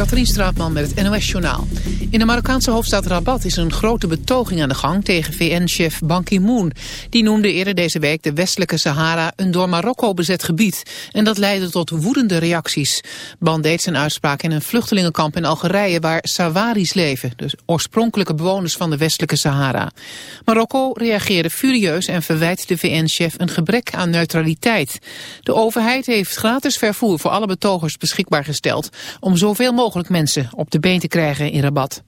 Katrien Straatman met het NOS-journaal. In de Marokkaanse hoofdstad Rabat is een grote betoging aan de gang tegen VN-chef Ban Ki-moon. Die noemde eerder deze week de westelijke Sahara een door Marokko bezet gebied. En dat leidde tot woedende reacties. Ban deed zijn uitspraak in een vluchtelingenkamp in Algerije waar Sawaris leven. De oorspronkelijke bewoners van de westelijke Sahara. Marokko reageerde furieus en verwijt de VN-chef een gebrek aan neutraliteit. De overheid heeft gratis vervoer voor alle betogers beschikbaar gesteld om zoveel mogelijk mensen op de been te krijgen in Rabat.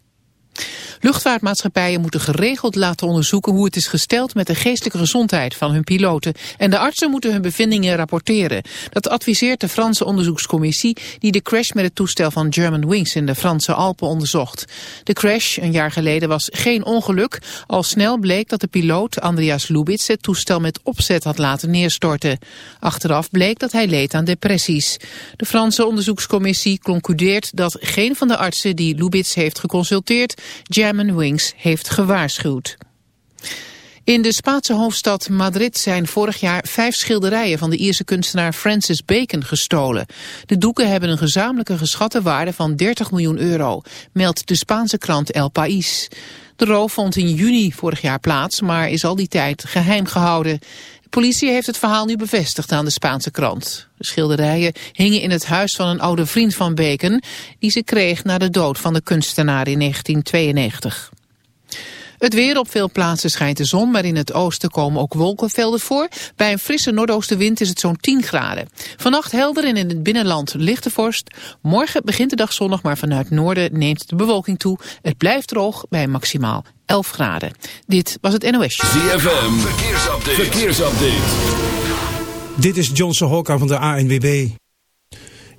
Luchtvaartmaatschappijen moeten geregeld laten onderzoeken hoe het is gesteld met de geestelijke gezondheid van hun piloten. En de artsen moeten hun bevindingen rapporteren. Dat adviseert de Franse onderzoekscommissie die de crash met het toestel van Germanwings in de Franse Alpen onderzocht. De crash een jaar geleden was geen ongeluk. Al snel bleek dat de piloot Andreas Lubitz het toestel met opzet had laten neerstorten. Achteraf bleek dat hij leed aan depressies. De Franse onderzoekscommissie concludeert dat geen van de artsen die Lubitz heeft geconsulteerd German Wings heeft gewaarschuwd. In de Spaanse hoofdstad Madrid zijn vorig jaar vijf schilderijen van de Ierse kunstenaar Francis Bacon gestolen. De doeken hebben een gezamenlijke geschatte waarde van 30 miljoen euro, meldt de Spaanse krant El País. De roof vond in juni vorig jaar plaats, maar is al die tijd geheim gehouden. Politie heeft het verhaal nu bevestigd aan de Spaanse krant. De schilderijen hingen in het huis van een oude vriend van Bacon... die ze kreeg na de dood van de kunstenaar in 1992. Het weer op veel plaatsen schijnt de zon, maar in het oosten komen ook wolkenvelden voor. Bij een frisse noordoostenwind is het zo'n 10 graden. Vannacht helder en in het binnenland lichte vorst. Morgen begint de dag zonnig, maar vanuit noorden neemt de bewolking toe. Het blijft droog bij maximaal 11 graden. Dit was het NOS. ZFM, verkeersupdate. verkeersupdate. Dit is Johnson Hokka van de ANWB.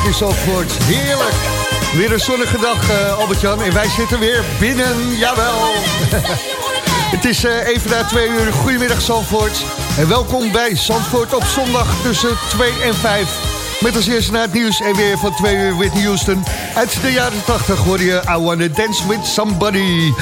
Vandaag in Zandvoort. Heerlijk. Weer een zonnige dag, uh, Albert-Jan. En wij zitten weer binnen, jawel. Het is uh, even na twee uur. Goedemiddag Zandvoort. En welkom bij Zandvoort op zondag tussen 2 en 5. Met als eerste naar het nieuws en weer van twee uur Whitney Houston. Uit de jaren 80 hoor je I Wanna Dance With Somebody.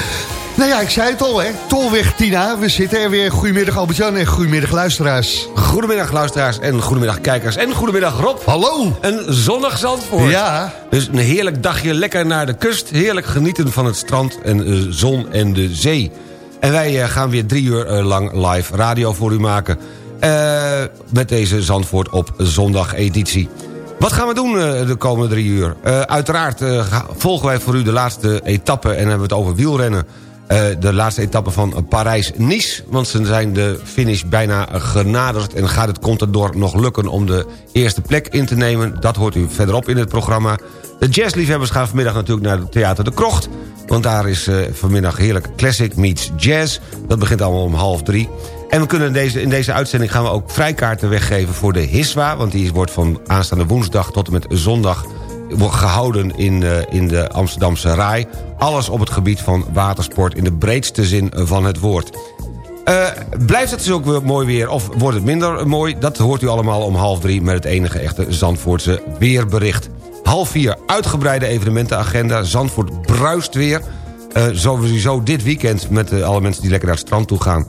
Nou ja, ik zei het al, hè. Tolweg Tina, we zitten er weer. Goedemiddag Albert-Jan en goedemiddag luisteraars. Goedemiddag luisteraars en goedemiddag kijkers. En goedemiddag Rob. Hallo. Een zonnig Zandvoort. Ja. Dus een heerlijk dagje lekker naar de kust. Heerlijk genieten van het strand en de zon en de zee. En wij eh, gaan weer drie uur eh, lang live radio voor u maken. Uh, met deze Zandvoort op zondag editie. Wat gaan we doen de komende drie uur? uiteraard volgen wij voor u de laatste etappe... en hebben we het over wielrennen uh, de laatste etappe van Parijs-Nice. Want ze zijn de finish bijna genaderd... en gaat het Contador nog lukken om de eerste plek in te nemen. Dat hoort u verderop in het programma. De jazzliefhebbers gaan vanmiddag natuurlijk naar het Theater de Krocht... want daar is uh, vanmiddag heerlijk Classic Meets Jazz. Dat begint allemaal om half drie. En we kunnen deze, in deze uitzending gaan we ook vrijkaarten weggeven voor de HISWA... want die wordt van aanstaande woensdag tot en met zondag gehouden in, uh, in de Amsterdamse Rai. Alles op het gebied van watersport in de breedste zin van het woord. Uh, blijft het dus ook weer mooi weer of wordt het minder mooi? Dat hoort u allemaal om half drie met het enige echte Zandvoortse weerbericht. Half vier, uitgebreide evenementenagenda. Zandvoort bruist weer. Uh, sowieso dit weekend met alle mensen die lekker naar het strand toe gaan.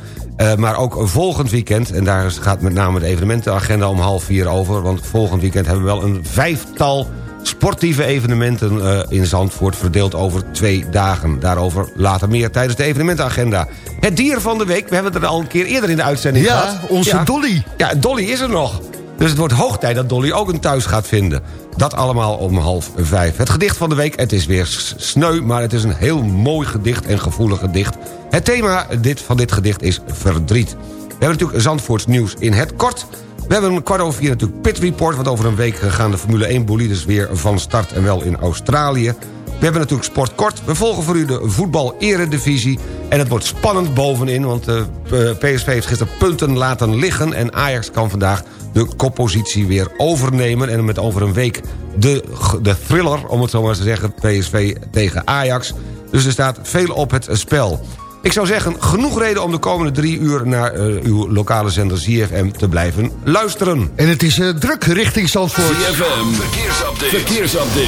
Maar ook volgend weekend, en daar gaat met name de evenementenagenda om half vier over... want volgend weekend hebben we wel een vijftal sportieve evenementen uh, in Zandvoort... verdeeld over twee dagen. Daarover later meer tijdens de evenementenagenda. Het dier van de week, we hebben het er al een keer eerder in de uitzending ja, gehad. Onze ja, onze Dolly. Ja, Dolly is er nog. Dus het wordt hoog tijd dat Dolly ook een thuis gaat vinden. Dat allemaal om half vijf. Het gedicht van de week, het is weer sneu... maar het is een heel mooi gedicht en gevoelig gedicht. Het thema dit, van dit gedicht is verdriet. We hebben natuurlijk Zandvoorts nieuws in het kort... We hebben een kwart over vier natuurlijk Pit Report... want over een week gaan de Formule 1 bolides weer van start... en wel in Australië. We hebben natuurlijk Sport Kort. We volgen voor u de voetbal-eredivisie. En het wordt spannend bovenin, want de eh, PSV heeft gisteren punten laten liggen... en Ajax kan vandaag de koppositie weer overnemen. En met over een week de, de thriller, om het zo maar te zeggen... PSV tegen Ajax. Dus er staat veel op het spel. Ik zou zeggen, genoeg reden om de komende drie uur... naar uh, uw lokale zender ZFM te blijven luisteren. En het is uh, druk richting Zandvoort. ZFM, verkeersupdate. verkeersupdate.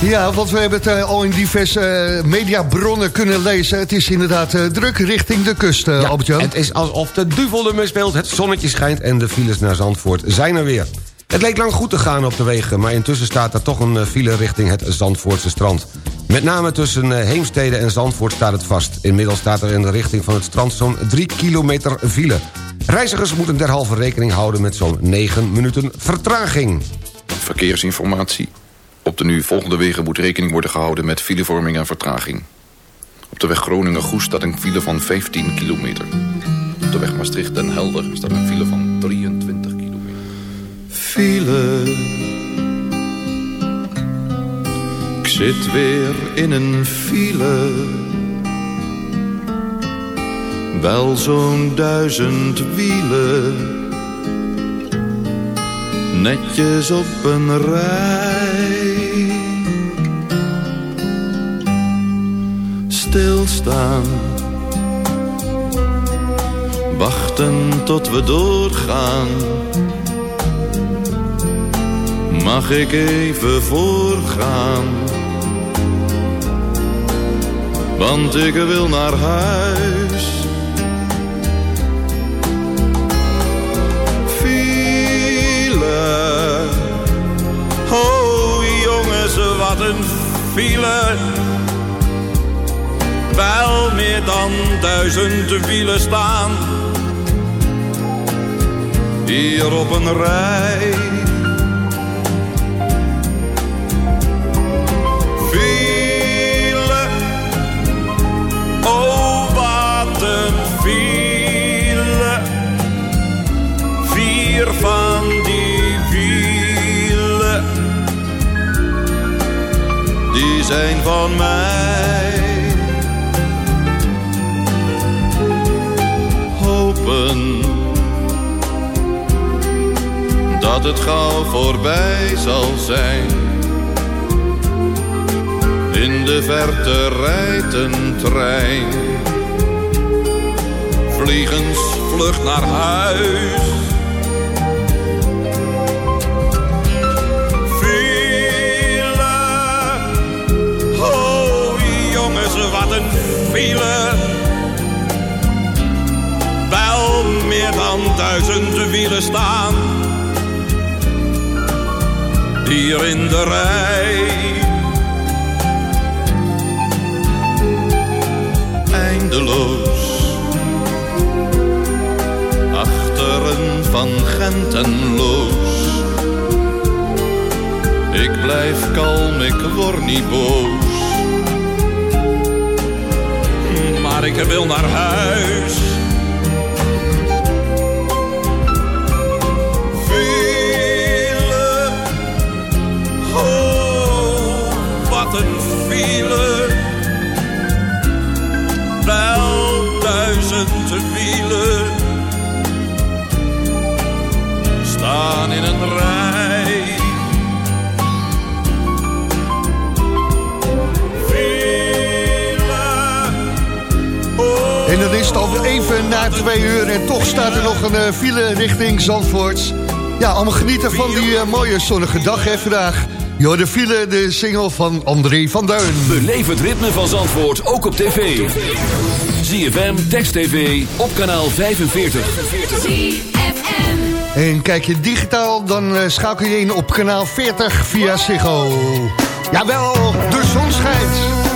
Ja, want we hebben het uh, al in diverse mediabronnen kunnen lezen. Het is inderdaad druk richting de kust, ja, Albert-Jan. Het is alsof de duivel ermee speelt. Het zonnetje schijnt en de files naar Zandvoort zijn er weer. Het leek lang goed te gaan op de wegen... maar intussen staat er toch een file richting het Zandvoortse strand. Met name tussen eh, Heemstede en Zandvoort staat het vast. Inmiddels staat er in de richting van het strand zo'n 3 kilometer file. Reizigers moeten derhalve rekening houden met zo'n 9 minuten vertraging. Verkeersinformatie. Op de nu volgende wegen moet rekening worden gehouden met filevorming en vertraging. Op de weg Groningen-Goes staat een file van 15 kilometer. Op de weg Maastricht-Den Helder staat een file van 23 File zit weer in een file. Wel zo'n duizend wielen. Netjes op een rij. Stilstaan. Wachten tot we doorgaan. Mag ik even voorgaan? want ik wil naar huis. File, oh jongens, wat een file. Wel meer dan duizend wielen staan. Hier op een rij zijn van mij. Hopen dat het gauw voorbij zal zijn. In de verte rijdt een trein. Naar huis. In de rij. Eindeloos. Achteren van Gentenloos. Ik blijf kalm, ik word niet boos. Maar ik wil naar huis. In een rij. En dan is het al even na twee uur en toch staat er nog een eh, file richting Zandvoort. Ja, allemaal genieten van die eh, mooie zonnige dag hè vandaag. Jo, de file, de single van André van Duin. Beleef het ritme van Zandvoort ook op tv. ZFM, Text TV, op kanaal 45. En kijk je digitaal, dan eh, schakel je in op kanaal 40 via Ziggo. Jawel, de zon schijnt.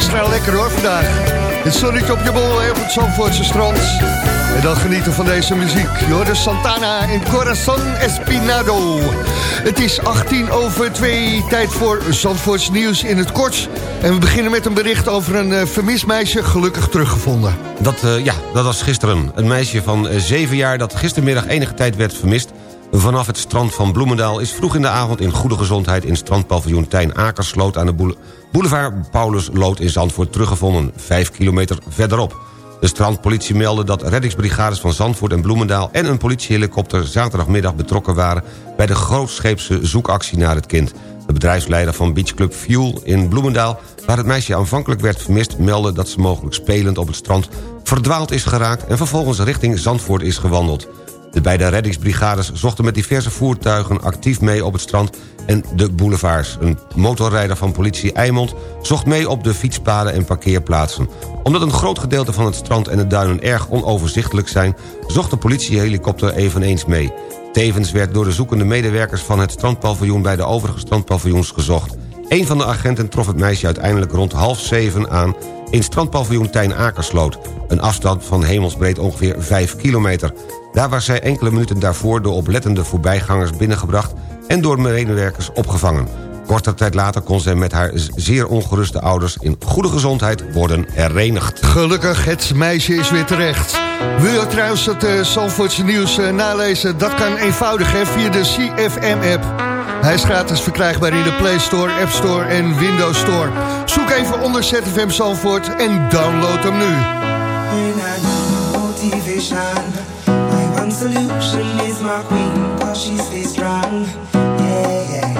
Extra lekker hoor vandaag. Het zonnetje op je bol op het Zandvoortse strand. En dan genieten van deze muziek. Joris Santana en Corazon Espinado. Het is 18 over 2, tijd voor Zandvoorts nieuws in het kort. En we beginnen met een bericht over een uh, vermist meisje gelukkig teruggevonden. Dat, uh, ja, dat was gisteren. Een meisje van 7 jaar dat gistermiddag enige tijd werd vermist vanaf het strand van Bloemendaal... is vroeg in de avond in goede gezondheid in strandpaviljoen Tijn Akersloot... aan de boulevard Paulus Lood in Zandvoort teruggevonden, vijf kilometer verderop. De strandpolitie meldde dat reddingsbrigades van Zandvoort en Bloemendaal... en een politiehelikopter zaterdagmiddag betrokken waren... bij de grootscheepse zoekactie naar het kind. De bedrijfsleider van beachclub Fuel in Bloemendaal... waar het meisje aanvankelijk werd vermist... meldde dat ze mogelijk spelend op het strand verdwaald is geraakt... en vervolgens richting Zandvoort is gewandeld. De beide reddingsbrigades zochten met diverse voertuigen actief mee op het strand en de boulevards. Een motorrijder van politie Eimond zocht mee op de fietspaden en parkeerplaatsen. Omdat een groot gedeelte van het strand en de duinen erg onoverzichtelijk zijn... zocht de politiehelikopter eveneens mee. Tevens werd door de zoekende medewerkers van het strandpaviljoen... bij de overige strandpaviljoens gezocht. Een van de agenten trof het meisje uiteindelijk rond half zeven aan... in strandpaviljoen Tijn Akersloot. Een afstand van hemelsbreed ongeveer 5 kilometer. Daar was zij enkele minuten daarvoor door oplettende voorbijgangers binnengebracht... en door medewerkers opgevangen. Korte tijd later kon zij met haar zeer ongeruste ouders... in goede gezondheid worden herenigd. Gelukkig, het meisje is weer terecht. Wil je trouwens het uh, Zandvoortse nieuws uh, nalezen? Dat kan eenvoudig hè, via de CFM-app. Hij is gratis verkrijgbaar in de Play Store, App Store en Windows Store. Zoek even onder ZFM Zandvoort en download hem nu. one solution is my queen, cause she stays strong. Yeah, yeah.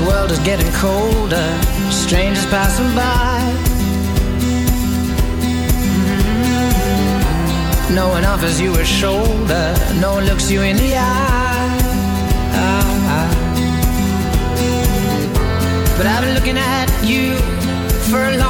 This world is getting colder, strangers passing by. Mm-hmm. No one offers you a shoulder, no one looks you in the eye. But I've been looking at you for a long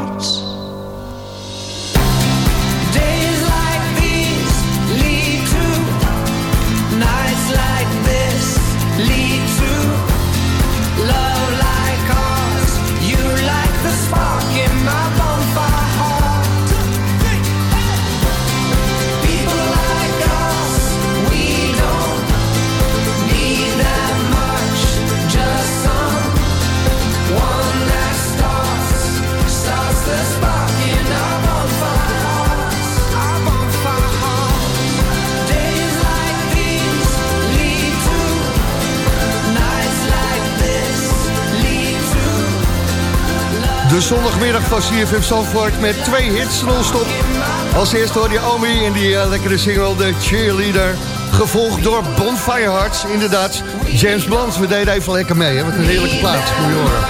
De zondagmiddag van CFM Zandvoort met twee hits non-stop. Als eerste hoor je Omi in die eh, lekkere single The Cheerleader. Gevolgd door Bonfire Hearts, inderdaad. James Blunt, we deden even lekker mee. Hè? Wat een heerlijke plaats, moet je horen.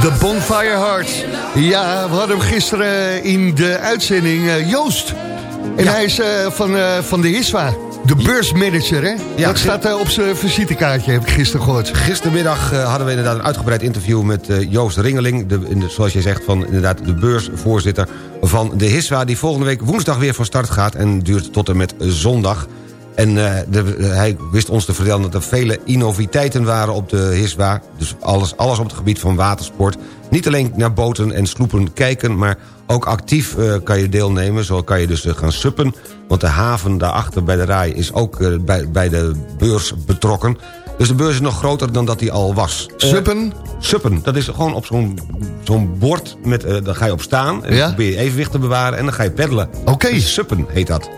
De Bonfire Hearts. Ja, we hadden hem gisteren in de uitzending eh, Joost. En hij is eh, van, van de HISWA. De beursmanager, hè? Ja, dat staat eh, op zijn visitekaartje, heb ik gisteren gehoord. Gistermiddag eh, hadden we inderdaad een uitgebreid interview met eh, Joost Ringeling... De, in de, zoals je zegt, van inderdaad de beursvoorzitter van de HISWA... die volgende week woensdag weer van start gaat en duurt tot en met zondag. En eh, de, hij wist ons te vertellen dat er vele innoviteiten waren op de HISWA. Dus alles, alles op het gebied van watersport. Niet alleen naar boten en sloepen kijken, maar ook actief eh, kan je deelnemen. Zo kan je dus eh, gaan suppen. Want de haven daarachter bij de RAI is ook bij, bij de beurs betrokken. Dus de beurs is nog groter dan dat die al was. Suppen? Suppen, dat is gewoon op zo'n zo'n bord, met, daar ga je op staan... en Ja? dan probeer je evenwicht te bewaren en dan ga je peddelen. Oké. Dus suppen heet dat.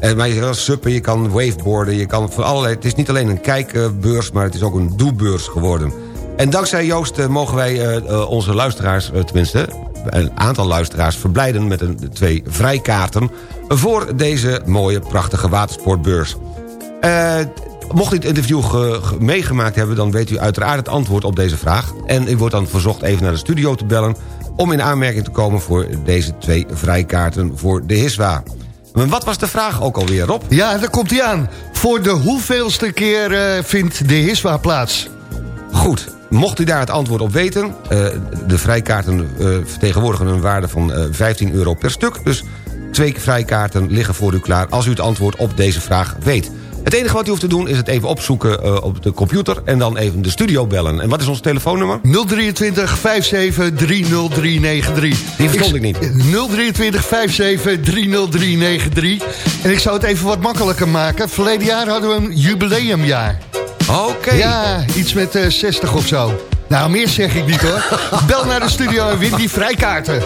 En, maar je kan suppen, je kan waveboarden, je kan voor allerlei... Het is niet alleen een kijkbeurs, maar het is ook een doebeurs geworden. En dankzij Joost eh, mogen wij eh, eh, onze luisteraars, eh, tenminste... een aantal luisteraars verblijden met een, twee vrijkaarten... voor deze mooie, prachtige watersportbeurs. Eh, mocht u het interview ge- ge- meegemaakt hebben... dan weet u uiteraard het antwoord op deze vraag. En u wordt dan verzocht even naar de studio te bellen... om in aanmerking te komen voor deze twee vrijkaarten voor de HISWA. Wat was de vraag ook alweer, Rob? Ja, daar komt hij aan. Voor de hoeveelste keer eh, vindt de HISWA plaats? Goed, mocht u daar het antwoord op weten... eh, de vrijkaarten eh, vertegenwoordigen een waarde van eh, 15 euro per stuk... dus twee vrijkaarten liggen voor u klaar als u het antwoord op deze vraag weet. Het enige wat u hoeft te doen is het even opzoeken eh, op de computer... en dan even de studio bellen. En wat is ons telefoonnummer? 023 57 30393. Die verstond ik niet. 023 57 30393. En ik zou het even wat makkelijker maken. Verleden jaar hadden we een jubileumjaar. Oké. Ja, iets met eh, 60 of zo. Nou, meer zeg ik niet hoor. Bel naar de studio en win die vrijkaarten.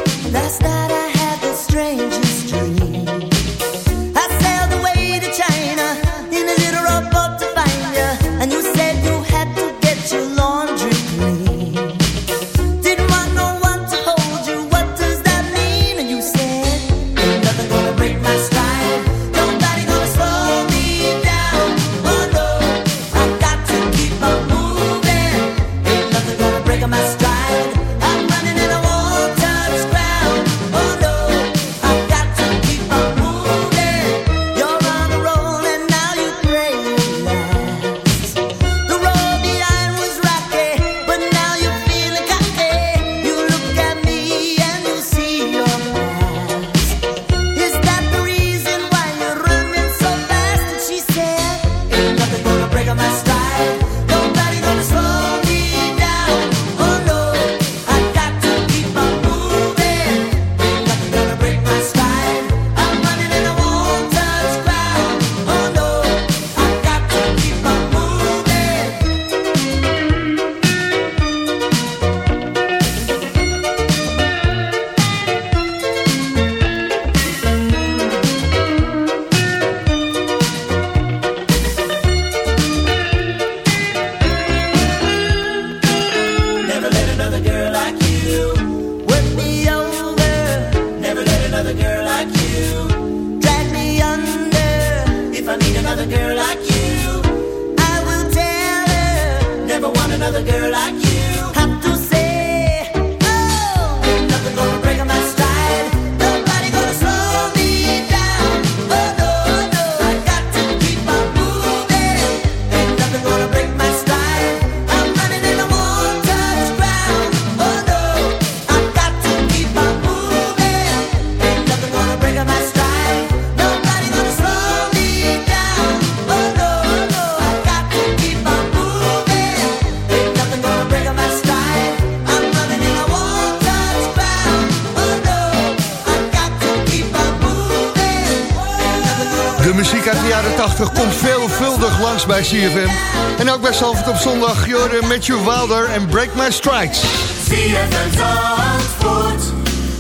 Bij Salford op zondag, Joren Matthew Wilder en Break My.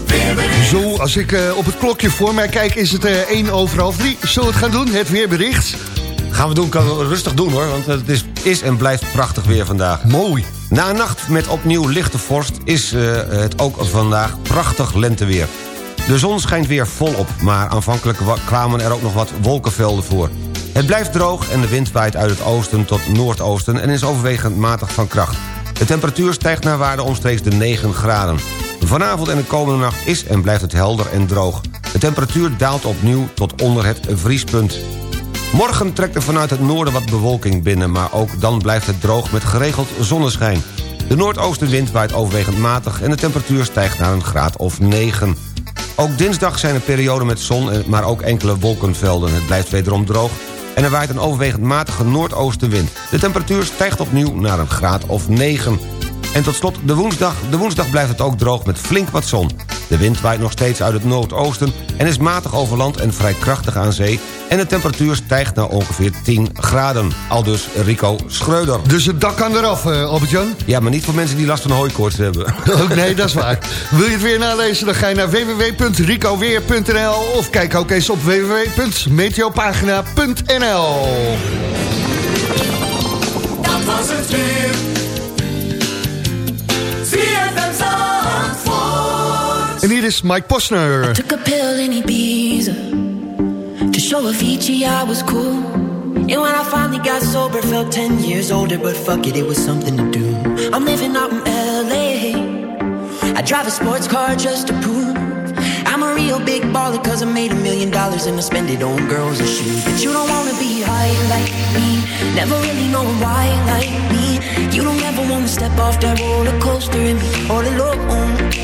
Weerbericht. Zo, als ik eh, op het klokje voor mij kijk, is het eh 1 over half 3. Zullen we het gaan doen, het weerbericht? Gaan we doen, kan we rustig doen hoor, want het is, is en blijft prachtig weer vandaag. Mooi. Na een nacht met opnieuw lichte vorst is eh, het ook vandaag prachtig lenteweer. De zon schijnt weer volop, maar aanvankelijk wa- kwamen er ook nog wat wolkenvelden voor. Het blijft droog en de wind waait uit het oosten tot noordoosten... en is overwegend matig van kracht. De temperatuur stijgt naar waarde omstreeks de 9 graden. Vanavond en de komende nacht is en blijft het helder en droog. De temperatuur daalt opnieuw tot onder het vriespunt. Morgen trekt er vanuit het noorden wat bewolking binnen... maar ook dan blijft het droog met geregeld zonneschijn. De noordoostenwind waait overwegend matig... en de temperatuur stijgt naar een graad of 9. Ook dinsdag zijn er perioden met zon, eh, maar ook enkele wolkenvelden. Het blijft wederom droog en er waait een overwegend matige noordoostenwind. De temperatuur stijgt opnieuw naar een graad of 9. En tot slot de woensdag. De woensdag blijft het ook droog met flink wat zon. De wind waait nog steeds uit het noordoosten... en is matig over land en vrij krachtig aan zee... en de temperatuur stijgt naar ongeveer 10 graden. Aldus Rico Schreuder. Dus het dak kan eraf, eh, Albert-Jan? Ja, maar niet voor mensen die last van hooikoorts hebben. Ook nee, dat is waar. Wil je het weer nalezen, dan ga je naar www.ricoweer.nl of kijk ook eens op www.meteopagina.nl Dat was het weer. En hier is Mike Posner. Took a pill in Ibiza to show Avicii I was cool. And when I finally got sober, felt 10 years older, but fuck it, it was something to do. I'm living out in LA. I drive a sports car just to prove I'm a real big baller, cause I made a million dollars and I spend it on girls and shoes. But you don't wanna be high like me, never really knowing why like me. You don't ever wanna step off that roller coaster and be all alone.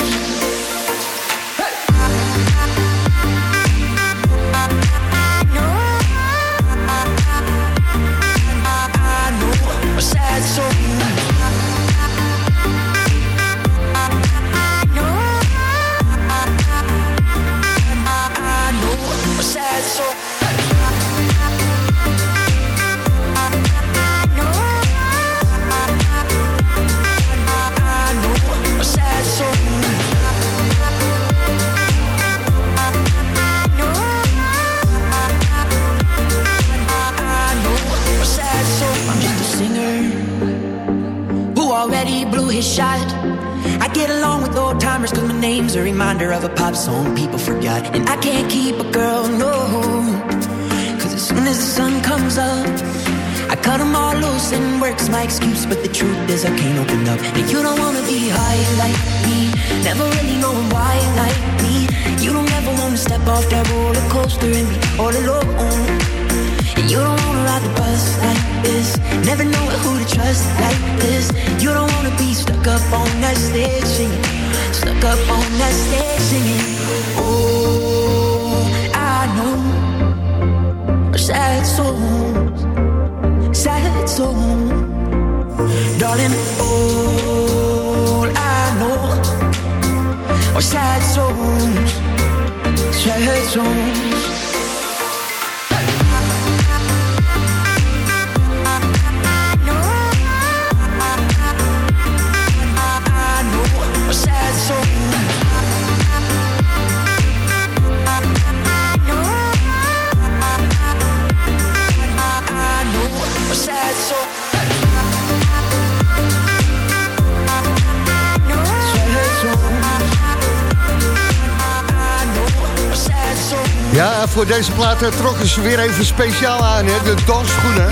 voor deze plaat eh, trokken ze weer even speciaal aan, hè? de dansschoenen.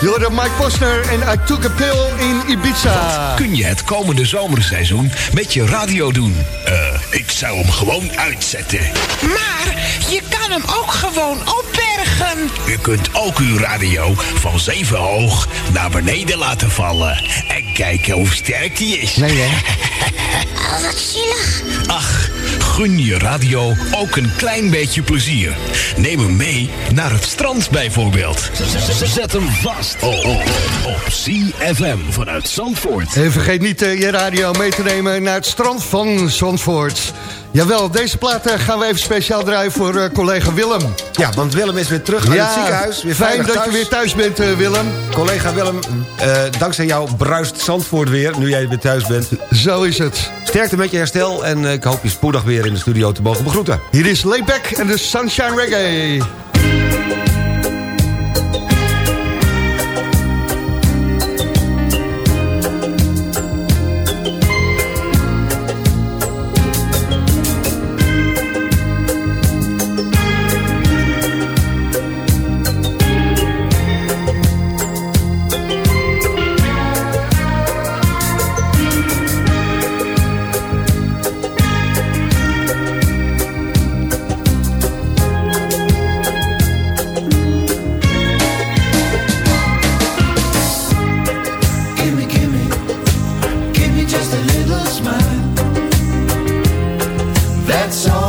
Jorde Mike Posner en I Took a Pill in Ibiza. Kun je het komende zomerseizoen met je radio doen? Eh, ik zou hem gewoon uitzetten. Maar je kan hem ook gewoon opbergen. U kunt ook uw radio van zeven hoog naar beneden laten vallen. En kijken hoe sterk die is. Nee, hè? Oh, wat zielig. Ach, gun je radio ook een klein beetje plezier. Neem hem mee naar het strand bijvoorbeeld. Zet hem vast op, CFM vanuit Zandvoort. En vergeet niet eh, je radio mee te nemen naar het strand van Zandvoort. Jawel, deze plaat eh, gaan we even speciaal draaien voor eh, collega Willem. Ja, want Willem is weer terug uit het ziekenhuis. Weer fijn dat je weer thuis bent, eh, Willem. Collega Willem, dankzij jou bruist Zandvoort weer... nu jij weer thuis bent. Zo is het. Sterkte met je herstel en ik hoop je spoedig weer in de studio te mogen begroeten. Hier is Layback en de Sunshine Reggae. Just a little smile. That's all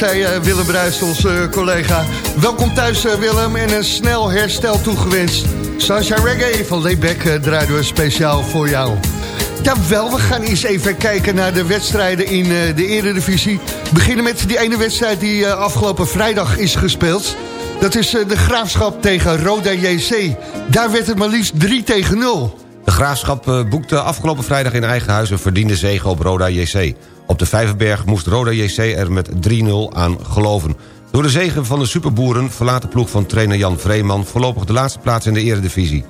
Dankzij eh, Willem Bruist, onze eh, collega. Welkom thuis eh, Willem en een snel herstel toegewenst. Sunshine Reggae van Layback draaien we speciaal voor jou. Jawel, we gaan eens even kijken naar de wedstrijden in de Eredivisie. We beginnen met die ene wedstrijd die afgelopen vrijdag is gespeeld. Dat is de Graafschap tegen Roda JC. Daar werd het maar liefst 3 tegen 0. De Graafschap boekte afgelopen vrijdag in eigen huis... een verdiende zege op Roda JC. Op de Vijverberg moest Roda JC er met 3-0 aan geloven. Door de zegen van de superboeren verlaat de ploeg van trainer Jan Vreeman... voorlopig de laatste plaats in de eredivisie.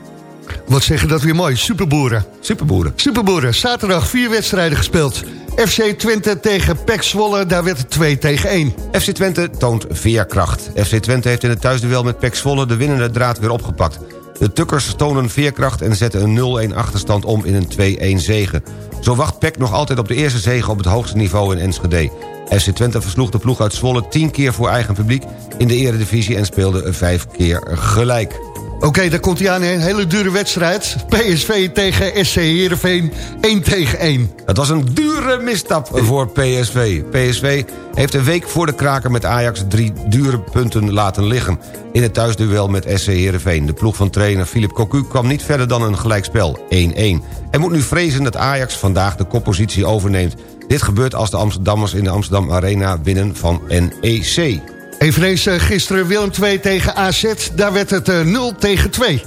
Wat zeggen dat weer mooi, superboeren. Superboeren. Superboeren, zaterdag vier wedstrijden gespeeld. FC Twente tegen PEC Zwolle, daar werd het 2 tegen 1. FC Twente toont veerkracht. FC Twente heeft in het thuisduel met PEC Zwolle de winnende draad weer opgepakt. De Tukkers tonen veerkracht en zetten een 0-1 achterstand om in een 2-1 zege. Zo wacht PEC nog altijd op de eerste zege op het hoogste niveau in Enschede. FC Twente versloeg de ploeg uit Zwolle 10 keer voor eigen publiek in de eredivisie en speelde 5 keer gelijk. Oké, daar komt hij aan, een hele dure wedstrijd. PSV tegen SC Heerenveen, 1 tegen 1. Het was een dure misstap voor PSV. PSV heeft een week voor de kraker met Ajax drie dure punten laten liggen... in het thuisduel met SC Heerenveen. De ploeg van trainer Philip Cocu kwam niet verder dan een gelijkspel, 1-1. Hij moet nu vrezen dat Ajax vandaag de koppositie overneemt. Dit gebeurt als de Amsterdammers in de Amsterdam Arena winnen van NEC. Eveneens eh, gisteren Willem 2 tegen AZ, daar werd het eh, 0 tegen 2.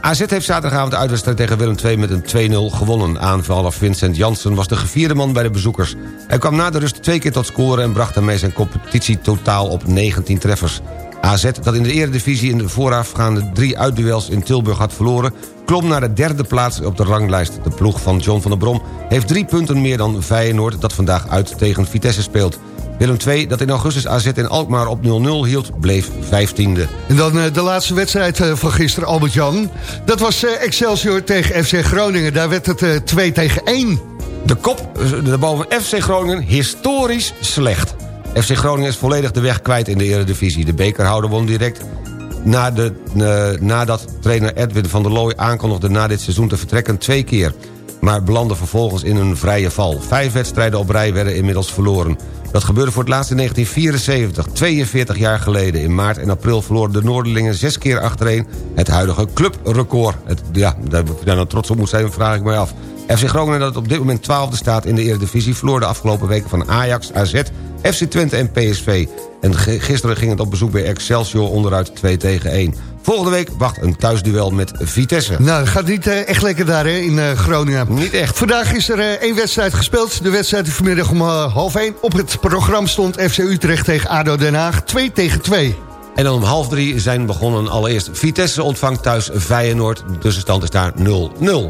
AZ heeft zaterdagavond uitwedstrijd tegen Willem II met een 2-0 gewonnen. Aanvaller Vincent Janssen was de gevierde man bij de bezoekers. Hij kwam na de rust twee keer tot scoren... en bracht daarmee zijn competitie totaal op 19 treffers. AZ, dat in de eredivisie in de voorafgaande drie uitduels in Tilburg had verloren... klom naar de derde plaats op de ranglijst. De ploeg van John van der Brom heeft drie punten meer dan Feyenoord... dat vandaag uit tegen Vitesse speelt. Willem II, dat in augustus AZ in Alkmaar op 0-0 hield, bleef 15e. En dan eh, de laatste wedstrijd eh, van gisteren, Albert-Jan. Dat was eh, Excelsior tegen FC Groningen. Daar werd het eh, 2 tegen 1. De kop, de boven FC Groningen, historisch slecht. FC Groningen is volledig de weg kwijt in de eredivisie. De bekerhouder won direct na de, nadat trainer Edwin van der Looy aankondigde... na dit seizoen te vertrekken twee keer. Maar belandde vervolgens in een vrije val. Vijf wedstrijden op rij werden inmiddels verloren. Dat gebeurde voor het laatst in 1974, 42 jaar geleden. In maart en april verloren de Noorderlingen zes keer achtereen... het huidige clubrecord. Het, ja, daar je daar nou trots op moet zijn, vraag ik mij af. FC Groningen dat op dit moment 12e staat in de Eredivisie... verloor de afgelopen weken van Ajax, AZ, FC Twente en PSV. En gisteren ging het op bezoek bij Excelsior onderuit 2 tegen 1. Volgende week wacht een thuisduel met Vitesse. Nou, het gaat niet eh, echt lekker daar hè, in eh, Groningen. Niet echt. Vandaag is er eh, één wedstrijd gespeeld. De wedstrijd vanmiddag om half één. Op het programma stond FC Utrecht tegen ADO Den Haag. 2 tegen 2. En dan om half drie zijn begonnen allereerst Vitesse ontvangt thuis Feyenoord. De tussenstand is daar 0-0.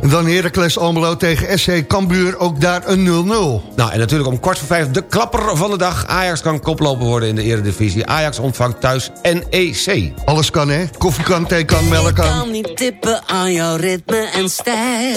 En dan Heracles Almelo tegen SC Cambuur. Ook daar een 0-0. Nou, en natuurlijk om kwart voor vijf de klapper van de dag. Ajax kan koploper worden in de eredivisie. Ajax ontvangt thuis NEC. Alles kan hè. Koffie kan, thee kan, melk Ik kan. kan niet tippen aan jouw ritme en stijl.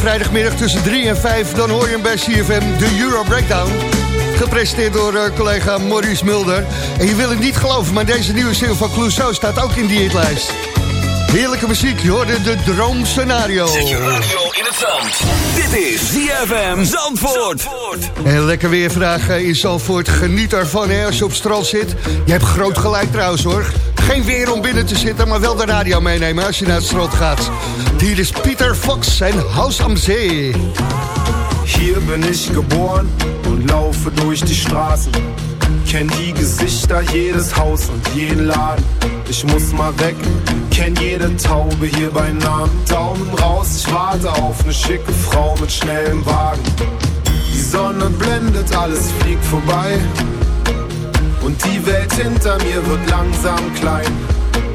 Vrijdagmiddag tussen 3 en 5, dan hoor je hem bij CFM, de Euro Breakdown. Gepresenteerd door eh, collega Maurice Mulder. En je wil het niet geloven, maar deze nieuwe single van Clouseau staat ook in die hitlijst. Heerlijke muziek, je hoorde de droomscenario. Zet je radio in het zand. Dit is ZFM Zandvoort. En lekker weer eh, in Zandvoort. Geniet ervan hè, als je op strand zit. Je hebt groot gelijk trouwens hoor. Geen weer om binnen te zitten, maar wel de radio meenemen als je naar het strand gaat. Hier is Pieter Fox en Haus am See. Hier bin ich geboren und laufe durch die Straßen. Kenn die Gesichter, jedes Haus und jeden Laden. Ich muss mal weg, kenn jede Taube hier bei Namen. Daumen raus, ich warte auf ne schicke Frau mit schnellem Wagen. Die Sonne blendet, alles fliegt vorbei. Und die Welt hinter mir wird langsam klein.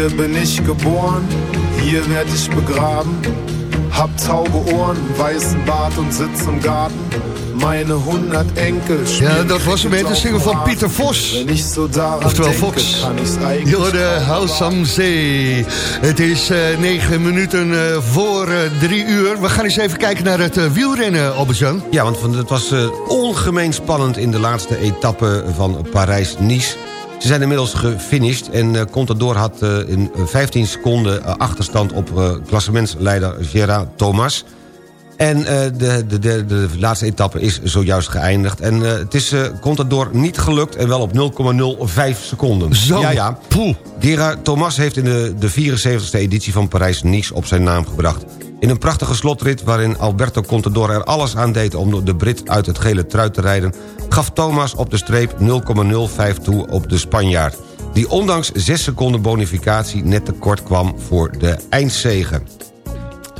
Hier bin ich geboren, hier werd ich begraben. Hab taube Ohren, weißen Bart und sitz im Garten. Meine 100 Enkel Ja, dat was een beetje de single van Pieter Vos. Oftewel Fox. House am See. Het is eh, negen minuten eh, voor eh, drie uur. We gaan eens even kijken naar het wielrennen, Albert-Jan. Ja, want het was eh, ongemeen spannend in de laatste etappe van Parijs-Nice. Ze zijn inmiddels gefinished en eh, Contador had eh, in 15 seconden achterstand op eh, klassementsleider Gerard Thomas. En uh, de, de, de, de, laatste etappe is zojuist geëindigd. En uh, het is uh, Contador niet gelukt en wel op 0,05 seconden. Zo, ja, ja. Poeh. Gerard Thomas heeft in de, de 74e editie van Parijs-Nice op zijn naam gebracht. In een prachtige slotrit waarin Alberto Contador er alles aan deed... om de Brit uit het gele trui te rijden... gaf Thomas op de streep 0,05 toe op de Spanjaard... die ondanks 6 seconden bonificatie net tekort kwam voor de eindzegen.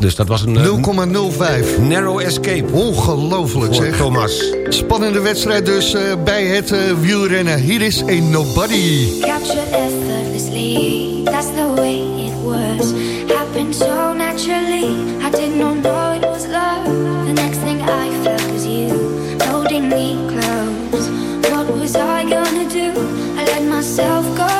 Dus dat was een... 0,05. Narrow escape. Ongelooflijk zeg. Thomas. Spannende wedstrijd dus uh, bij het uh, wielrennen. Hier is een nobody. Capture effortlessly, that's the way it was. Happened so naturally, I did not know it was love. The next thing I felt was you, holding me close. What was I gonna do? I let myself go.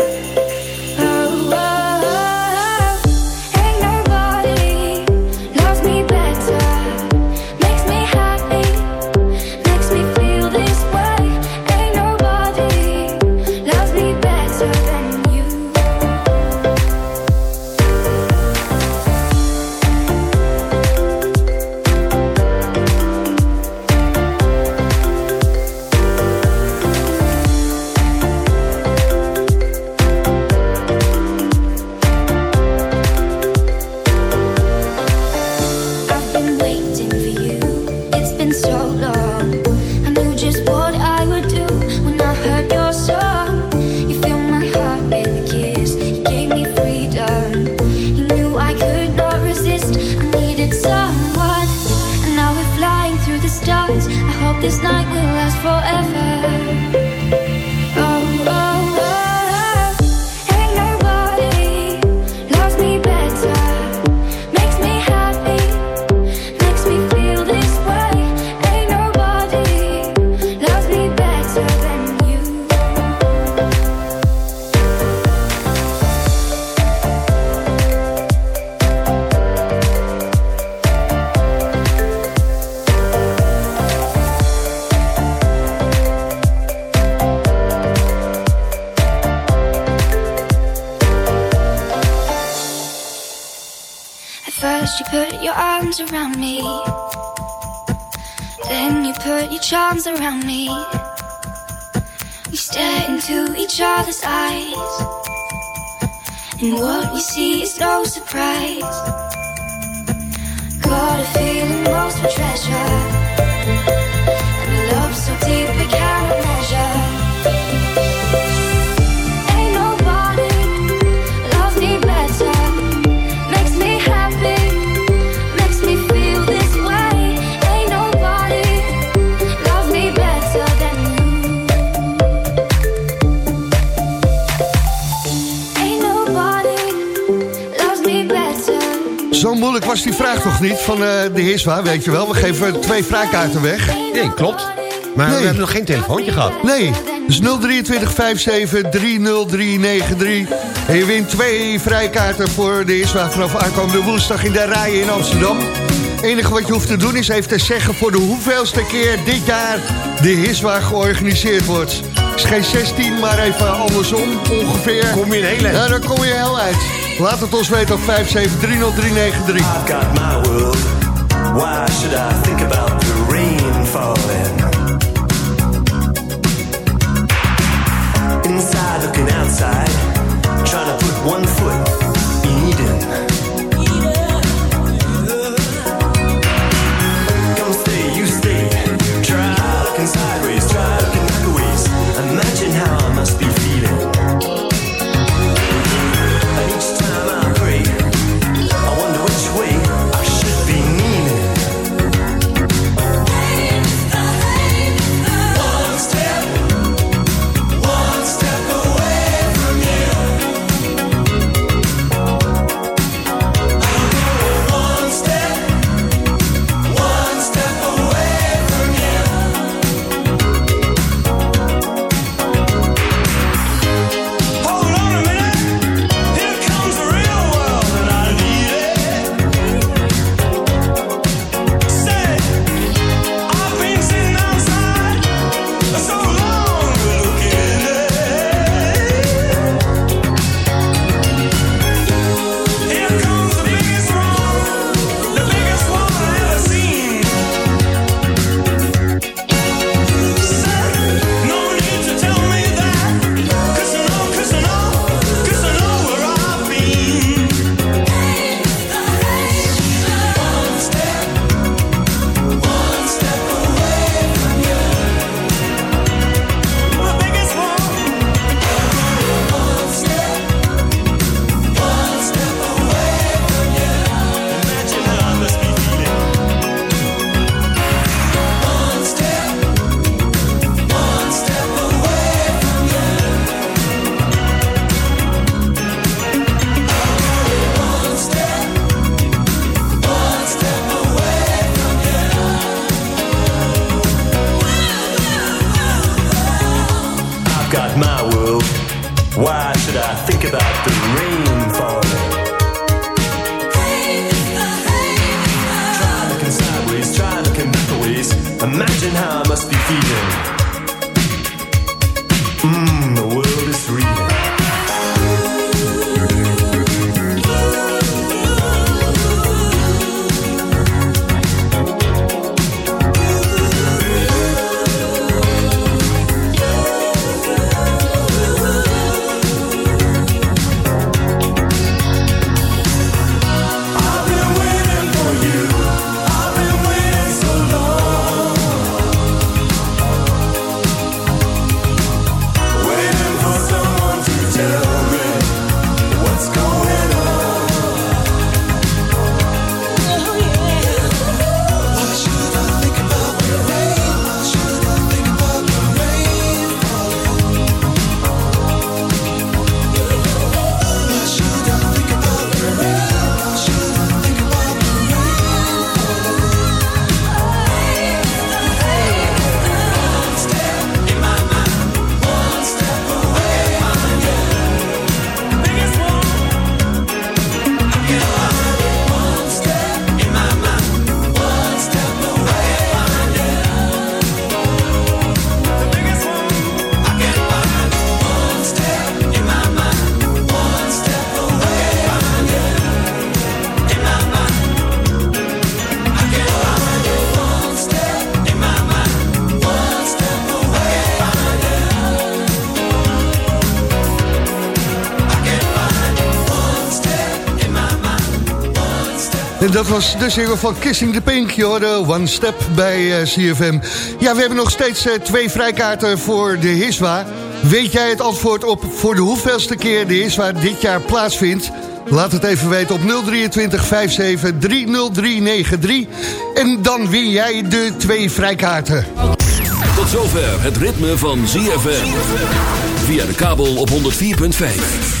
Surprise. Got a feeling most for treasure. Was die vraag toch niet van eh, de Hiswa, weet je wel. We geven twee vraagkaarten weg. Nee, klopt. Maar we hebben nog geen telefoontje gehad. Nee, dus 023 57 30393. En je wint twee vrijkaarten voor de Hiswa vanaf aankomende woensdag in de Rijen in Amsterdam. Het enige wat je hoeft te doen is even te zeggen voor de hoeveelste keer dit jaar de Hiswa georganiseerd wordt. Is geen 16, maar even andersom ongeveer. Kom je een heel. Ja, dan kom je heel uit. Laat het ons weten op 5730393. I've got my world. Why should I think about the rain falling? Inside looking outside, trying to put one foot in Eden. Dat was de single van Kissing the Pink, je hoorde One Step bij eh, CFM. Ja, we hebben nog steeds eh, twee vrijkaarten voor de HISWA. Weet jij het antwoord op voor de hoeveelste keer de HISWA dit jaar plaatsvindt? Laat het even weten op 023 57 30393. En dan win jij de twee vrijkaarten. Tot zover het ritme van ZFM. Via de kabel op 104.5.